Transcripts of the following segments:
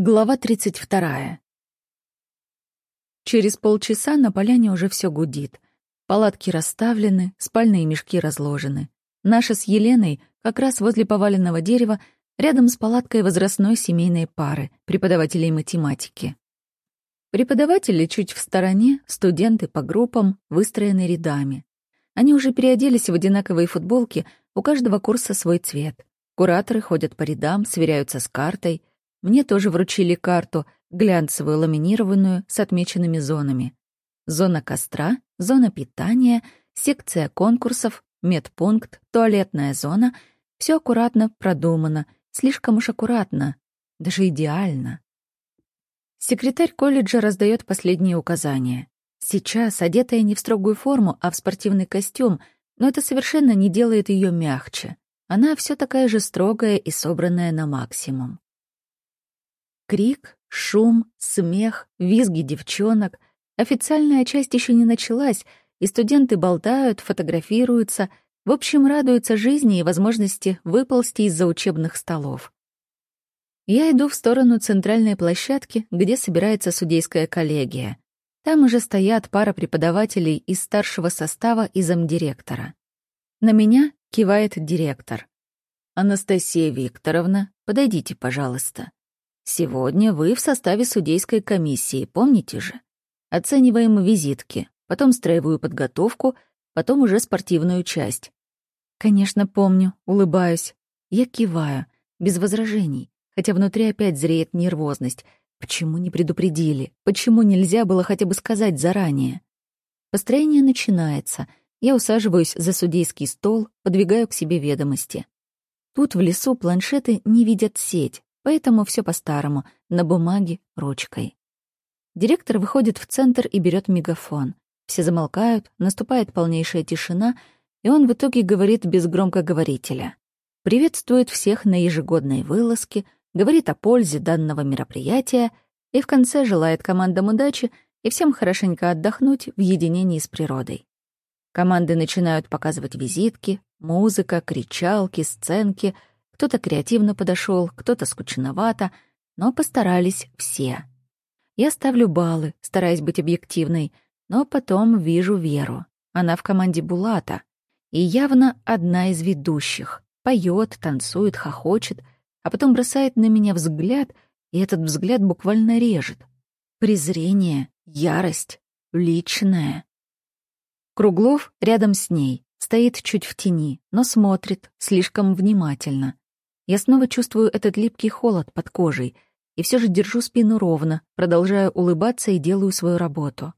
Глава 32. Через полчаса на поляне уже все гудит. Палатки расставлены, спальные мешки разложены. Наша с Еленой как раз возле поваленного дерева, рядом с палаткой возрастной семейной пары, преподавателей математики. Преподаватели чуть в стороне, студенты по группам, выстроены рядами. Они уже переоделись в одинаковые футболки, у каждого курса свой цвет. Кураторы ходят по рядам, сверяются с картой — мне тоже вручили карту, глянцевую ламинированную с отмеченными зонами. Зона костра, зона питания, секция конкурсов, медпункт, туалетная зона. Все аккуратно продумано, слишком уж аккуратно, даже идеально. Секретарь колледжа раздает последние указания. Сейчас, одетая не в строгую форму, а в спортивный костюм, но это совершенно не делает ее мягче. Она все такая же строгая и собранная на максимум. Крик, шум, смех, визги девчонок. Официальная часть еще не началась, и студенты болтают, фотографируются, в общем, радуются жизни и возможности выползти из-за учебных столов. Я иду в сторону центральной площадки, где собирается судейская коллегия. Там уже стоят пара преподавателей из старшего состава и замдиректора. На меня кивает директор. «Анастасия Викторовна, подойдите, пожалуйста». Сегодня вы в составе судейской комиссии, помните же? Оцениваем визитки, потом строевую подготовку, потом уже спортивную часть. Конечно, помню, улыбаюсь. Я киваю, без возражений, хотя внутри опять зреет нервозность. Почему не предупредили? Почему нельзя было хотя бы сказать заранее? Построение начинается. Я усаживаюсь за судейский стол, подвигаю к себе ведомости. Тут в лесу планшеты не видят сеть, Поэтому все по-старому, на бумаге, ручкой. Директор выходит в центр и берет мегафон. Все замолкают, наступает полнейшая тишина, и он в итоге говорит без громкоговорителя. Приветствует всех на ежегодной вылазке, говорит о пользе данного мероприятия и в конце желает командам удачи и всем хорошенько отдохнуть в единении с природой. Команды начинают показывать визитки, музыка, кричалки, сценки — кто-то креативно подошел, кто-то скучновато, но постарались все. Я ставлю баллы, стараясь быть объективной, но потом вижу Веру. Она в команде Булата. И явно одна из ведущих. Поет, танцует, хохочет, а потом бросает на меня взгляд, и этот взгляд буквально режет. Презрение, ярость, личное. Круглов рядом с ней, стоит чуть в тени, но смотрит слишком внимательно. Я снова чувствую этот липкий холод под кожей и все же держу спину ровно, продолжаю улыбаться и делаю свою работу.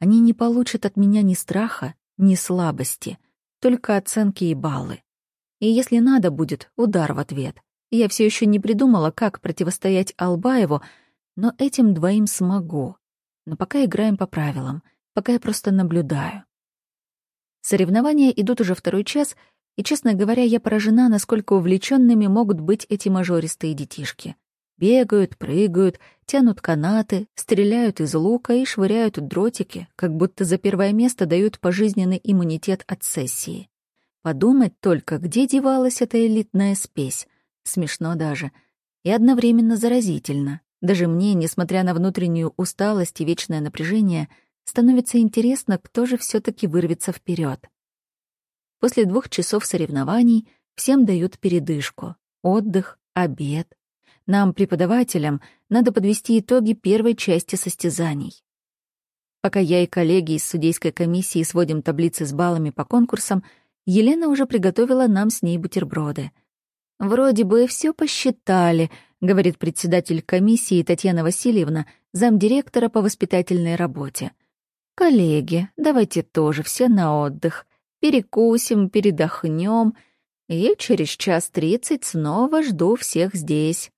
Они не получат от меня ни страха, ни слабости, только оценки и баллы. И если надо будет, удар в ответ. Я все еще не придумала, как противостоять Албаеву, но этим двоим смогу. Но пока играем по правилам, пока я просто наблюдаю. Соревнования идут уже второй час — и, честно говоря, я поражена, насколько увлеченными могут быть эти мажористые детишки. Бегают, прыгают, тянут канаты, стреляют из лука и швыряют дротики, как будто за первое место дают пожизненный иммунитет от сессии. Подумать только, где девалась эта элитная спесь. Смешно даже. И одновременно заразительно. Даже мне, несмотря на внутреннюю усталость и вечное напряжение, становится интересно, кто же все таки вырвется вперед. После двух часов соревнований всем дают передышку, отдых, обед. Нам, преподавателям, надо подвести итоги первой части состязаний. Пока я и коллеги из судейской комиссии сводим таблицы с баллами по конкурсам, Елена уже приготовила нам с ней бутерброды. «Вроде бы все посчитали», — говорит председатель комиссии Татьяна Васильевна, замдиректора по воспитательной работе. «Коллеги, давайте тоже все на отдых перекусим, передохнем, и через час тридцать снова жду всех здесь.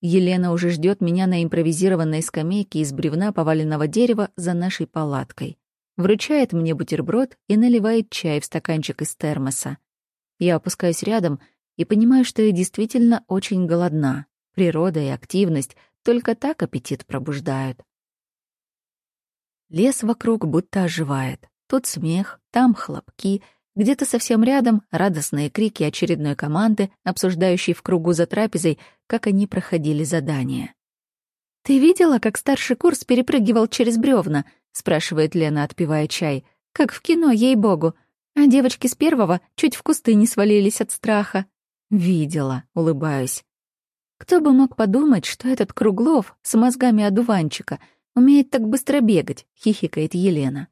Елена уже ждет меня на импровизированной скамейке из бревна поваленного дерева за нашей палаткой. Вручает мне бутерброд и наливает чай в стаканчик из термоса. Я опускаюсь рядом и понимаю, что я действительно очень голодна. Природа и активность только так аппетит пробуждают. Лес вокруг будто оживает. Тут смех, там хлопки, где-то совсем рядом радостные крики очередной команды, обсуждающей в кругу за трапезой, как они проходили задание. «Ты видела, как старший курс перепрыгивал через бревна?» — спрашивает Лена, отпивая чай. «Как в кино, ей-богу. А девочки с первого чуть в кусты не свалились от страха». «Видела», — улыбаюсь. Кто бы мог подумать, что этот Круглов с мозгами одуванчика умеет так быстро бегать, хихикает Елена.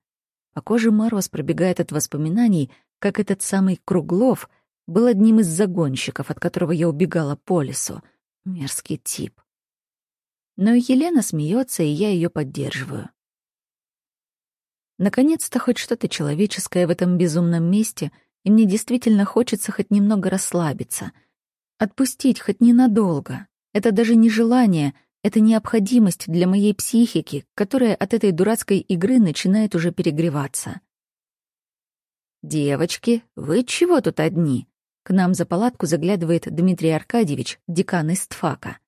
По коже мороз пробегает от воспоминаний, как этот самый Круглов был одним из загонщиков, от которого я убегала по лесу. Мерзкий тип. Но Елена смеется, и я ее поддерживаю. Наконец-то хоть что-то человеческое в этом безумном месте, и мне действительно хочется хоть немного расслабиться. Отпустить хоть ненадолго. Это даже не желание, это необходимость для моей психики, которая от этой дурацкой игры начинает уже перегреваться. «Девочки, вы чего тут одни?» К нам за палатку заглядывает Дмитрий Аркадьевич, декан из ТФАКа.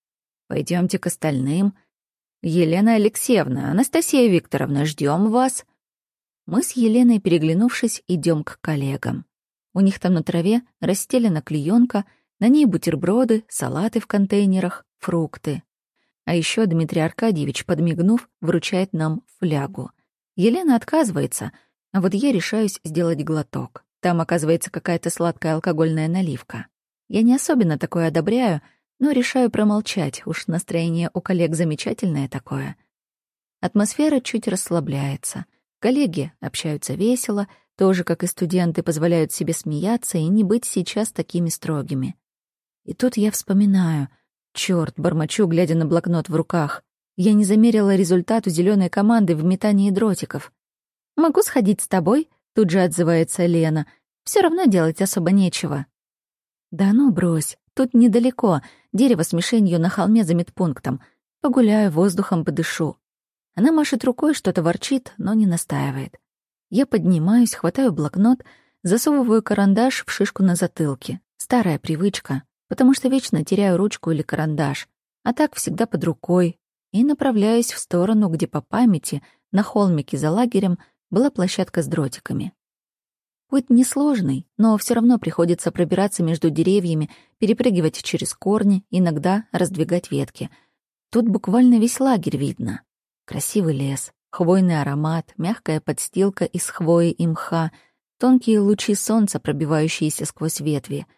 Пойдемте к остальным. Елена Алексеевна, Анастасия Викторовна, ждем вас. Мы с Еленой, переглянувшись, идем к коллегам. У них там на траве расстелена клеенка, на ней бутерброды, салаты в контейнерах, фрукты. А еще Дмитрий Аркадьевич, подмигнув, вручает нам флягу. Елена отказывается, а вот я решаюсь сделать глоток. Там оказывается какая-то сладкая алкогольная наливка. Я не особенно такое одобряю, но решаю промолчать, уж настроение у коллег замечательное такое. Атмосфера чуть расслабляется. Коллеги общаются весело, тоже как и студенты позволяют себе смеяться и не быть сейчас такими строгими. И тут я вспоминаю. Чёрт, бормочу, глядя на блокнот в руках. Я не замерила результат у зеленой команды в метании дротиков. «Могу сходить с тобой?» — тут же отзывается Лена. Все равно делать особо нечего». «Да ну, брось, тут недалеко, дерево с мишенью на холме за медпунктом. Погуляю, воздухом подышу». Она машет рукой, что-то ворчит, но не настаивает. Я поднимаюсь, хватаю блокнот, засовываю карандаш в шишку на затылке. Старая привычка, потому что вечно теряю ручку или карандаш, а так всегда под рукой, и направляюсь в сторону, где по памяти, на холмике за лагерем, была площадка с дротиками. Путь несложный, но все равно приходится пробираться между деревьями, перепрыгивать через корни, иногда раздвигать ветки. Тут буквально весь лагерь видно. Красивый лес, хвойный аромат, мягкая подстилка из хвои и мха, тонкие лучи солнца, пробивающиеся сквозь ветви,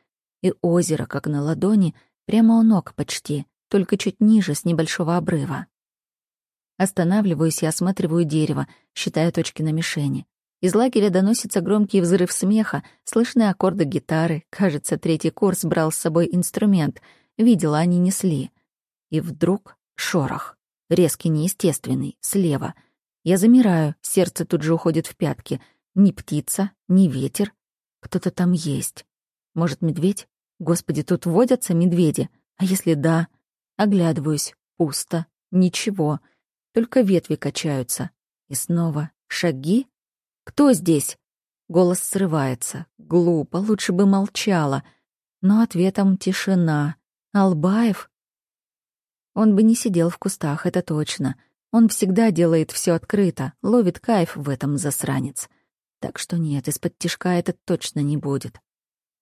и озеро, как на ладони, прямо у ног почти, только чуть ниже, с небольшого обрыва. Останавливаюсь и осматриваю дерево, считая точки на мишени. Из лагеря доносится громкий взрыв смеха, слышны аккорды гитары. Кажется, третий курс брал с собой инструмент. Видела, они несли. И вдруг шорох. Резкий, неестественный, слева. Я замираю, сердце тут же уходит в пятки. Ни птица, ни ветер. Кто-то там есть. Может, медведь? Господи, тут водятся медведи. А если да? Оглядываюсь. Пусто. Ничего. Только ветви качаются. И снова шаги «Кто здесь?» Голос срывается. Глупо, лучше бы молчала. Но ответом тишина. «Албаев?» Он бы не сидел в кустах, это точно. Он всегда делает все открыто, ловит кайф в этом засранец. Так что нет, из-под тишка это точно не будет.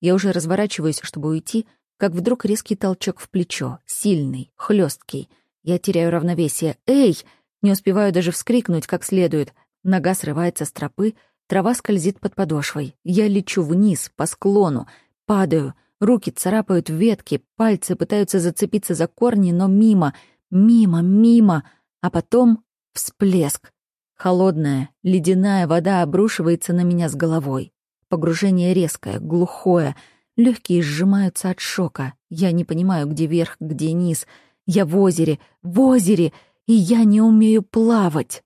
Я уже разворачиваюсь, чтобы уйти, как вдруг резкий толчок в плечо, сильный, хлесткий. Я теряю равновесие. «Эй!» Не успеваю даже вскрикнуть как следует. Нога срывается с тропы, трава скользит под подошвой. Я лечу вниз, по склону, падаю, руки царапают ветки, пальцы пытаются зацепиться за корни, но мимо, мимо, мимо, а потом всплеск. Холодная, ледяная вода обрушивается на меня с головой. Погружение резкое, глухое, легкие сжимаются от шока. Я не понимаю, где верх, где низ. Я в озере, в озере, и я не умею плавать.